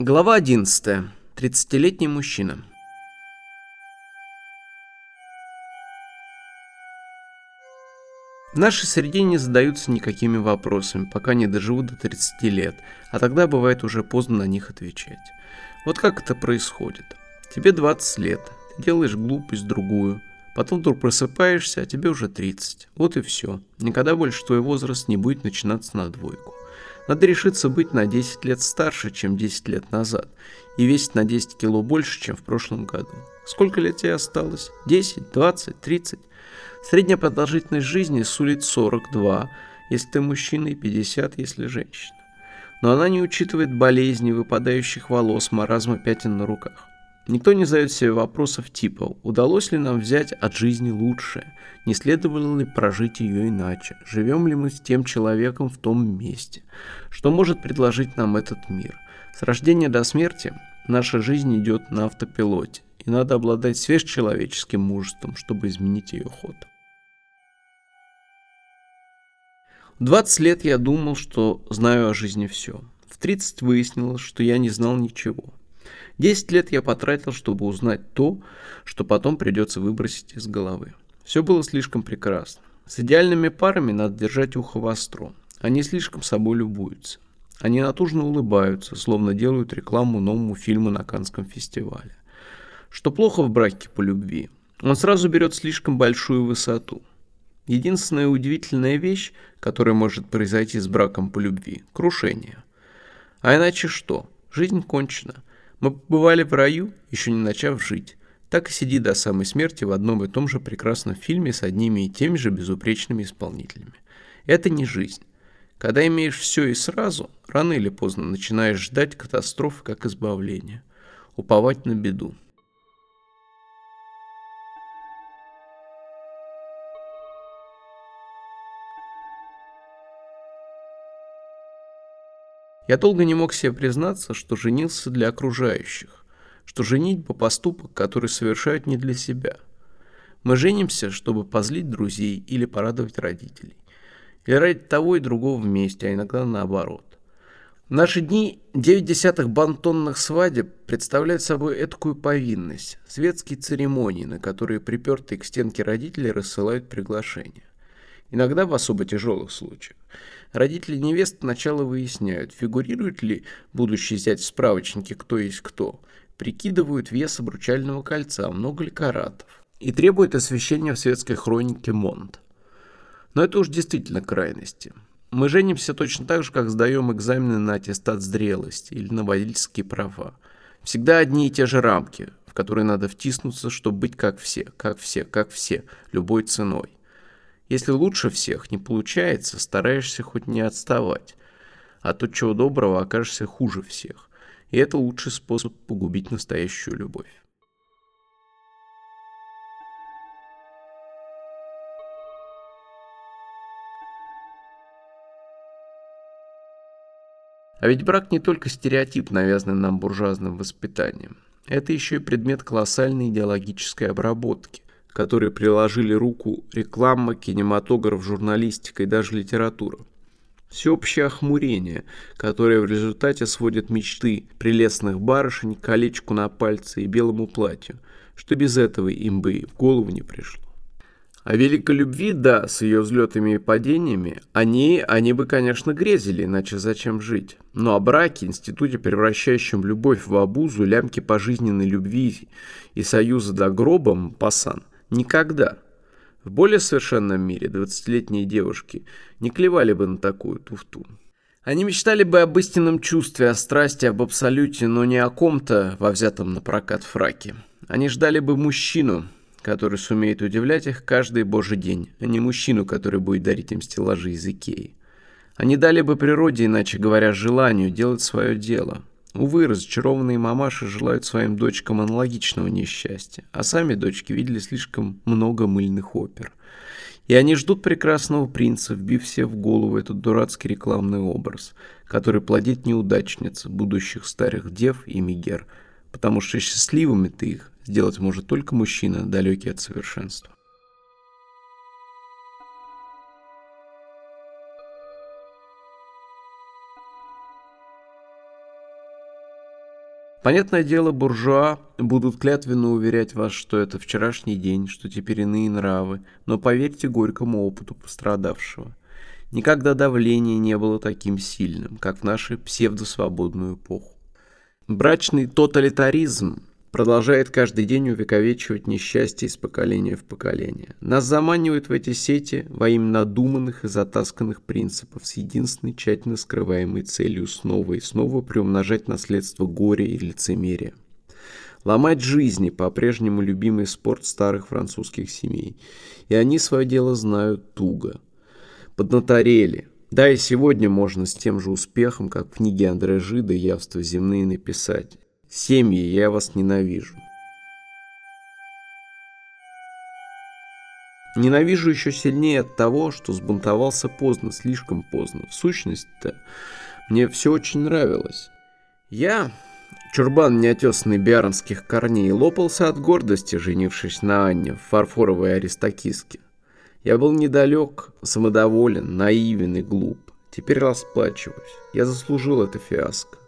Глава 11. 30-летний мужчина. В нашей среде не задаются никакими вопросами, пока не доживут до 30 лет, а тогда бывает уже поздно на них отвечать. Вот как это происходит. Тебе 20 лет, ты делаешь глупость другую, потом вдруг просыпаешься, а тебе уже 30. Вот и все. Никогда больше твой возраст не будет начинаться на двойку. Надо решиться быть на 10 лет старше, чем 10 лет назад, и весить на 10 кило больше, чем в прошлом году. Сколько лет тебе осталось? 10, 20, 30? Средняя продолжительность жизни сулит 42, если ты мужчина, и 50, если женщина. Но она не учитывает болезни, выпадающих волос, маразма пятен на руках. Никто не задает себе вопросов типа «Удалось ли нам взять от жизни лучшее? Не следовало ли прожить ее иначе? Живем ли мы с тем человеком в том месте? Что может предложить нам этот мир?» С рождения до смерти наша жизнь идет на автопилоте, и надо обладать сверхчеловеческим мужеством, чтобы изменить ее ход. В 20 лет я думал, что знаю о жизни все. В 30 выяснилось, что я не знал ничего – Десять лет я потратил, чтобы узнать то, что потом придется выбросить из головы. Все было слишком прекрасно. С идеальными парами надо держать ухо востро. Они слишком собой любуются. Они натужно улыбаются, словно делают рекламу новому фильму на Канском фестивале. Что плохо в браке по любви? Он сразу берет слишком большую высоту. Единственная удивительная вещь, которая может произойти с браком по любви – крушение. А иначе что? Жизнь кончена. Мы побывали в раю, еще не начав жить. Так и сиди до самой смерти в одном и том же прекрасном фильме с одними и теми же безупречными исполнителями. Это не жизнь. Когда имеешь все и сразу, рано или поздно начинаешь ждать катастрофы как избавления. Уповать на беду. Я долго не мог себе признаться, что женился для окружающих, что женитьба – поступок, который совершают не для себя. Мы женимся, чтобы позлить друзей или порадовать родителей. Или ради того и другого вместе, а иногда наоборот. В наши дни 9 десятых бантонных свадеб представляют собой эткую повинность, светские церемонии, на которые припертые к стенке родители рассылают приглашения. Иногда в особо тяжелых случаях. Родители невесты сначала выясняют, фигурирует ли будущий зять в справочнике «Кто есть кто», прикидывают вес обручального кольца, много ли каратов, и требуют освещения в светской хронике Монт. Но это уж действительно крайности. Мы женимся точно так же, как сдаем экзамены на аттестат зрелости или на водительские права. Всегда одни и те же рамки, в которые надо втиснуться, чтобы быть как все, как все, как все, любой ценой. Если лучше всех не получается, стараешься хоть не отставать, а то чего доброго окажешься хуже всех. И это лучший способ погубить настоящую любовь. А ведь брак не только стереотип, навязанный нам буржуазным воспитанием. Это еще и предмет колоссальной идеологической обработки, которые приложили руку реклама, кинематограф, журналистика и даже литература. Всеобщее охмурение, которое в результате сводит мечты прелестных барышень к колечку на пальце и белому платью, что без этого им бы в голову не пришло. О великой любви, да, с ее взлетами и падениями, они, они бы, конечно, грезили, иначе зачем жить. Но о браке, институте, превращающем любовь в обузу, лямки пожизненной любви и союза до гроба, пасан – Никогда. В более совершенном мире 20-летние девушки не клевали бы на такую туфту. Они мечтали бы об истинном чувстве, о страсти, об абсолюте, но не о ком-то во взятом на прокат фраке. Они ждали бы мужчину, который сумеет удивлять их каждый божий день, а не мужчину, который будет дарить им стеллажи из Икеи. Они дали бы природе, иначе говоря, желанию делать свое дело – Увы, разочарованные мамаши желают своим дочкам аналогичного несчастья, а сами дочки видели слишком много мыльных опер. И они ждут прекрасного принца, вбив себе в голову этот дурацкий рекламный образ, который плодит неудачниц, будущих старых дев и мигер, потому что счастливыми-то их сделать может только мужчина, далекий от совершенства. Понятное дело, буржуа будут клятвенно уверять вас, что это вчерашний день, что теперь иные нравы, но поверьте горькому опыту пострадавшего. Никогда давление не было таким сильным, как в нашу псевдосвободную эпоху. Брачный тоталитаризм продолжает каждый день увековечивать несчастье из поколения в поколение. Нас заманивают в эти сети во имя надуманных и затасканных принципов с единственной тщательно скрываемой целью снова и снова приумножать наследство горя и лицемерия. Ломать жизни – по-прежнему любимый спорт старых французских семей. И они свое дело знают туго. Поднаторели. Да, и сегодня можно с тем же успехом, как в книге Андре Жида «Явства земные» написать. Семьи, я вас ненавижу. Ненавижу еще сильнее от того, что сбунтовался поздно, слишком поздно. В сущности-то мне все очень нравилось. Я, чурбан неотесанный биаронских корней, лопался от гордости, женившись на Анне в фарфоровой аристокиске. Я был недалек, самодоволен, наивен и глуп. Теперь расплачиваюсь. Я заслужил это фиаско.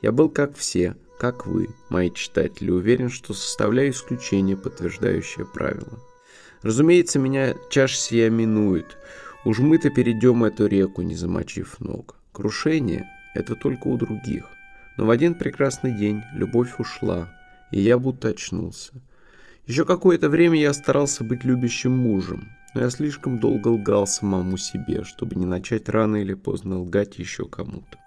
Я был как все, как вы, мои читатели, уверен, что составляю исключение, подтверждающее правило. Разумеется, меня чаша сия минует. Уж мы-то перейдем эту реку, не замочив ног. Крушение — это только у других. Но в один прекрасный день любовь ушла, и я будто очнулся. Еще какое-то время я старался быть любящим мужем, но я слишком долго лгал самому себе, чтобы не начать рано или поздно лгать еще кому-то.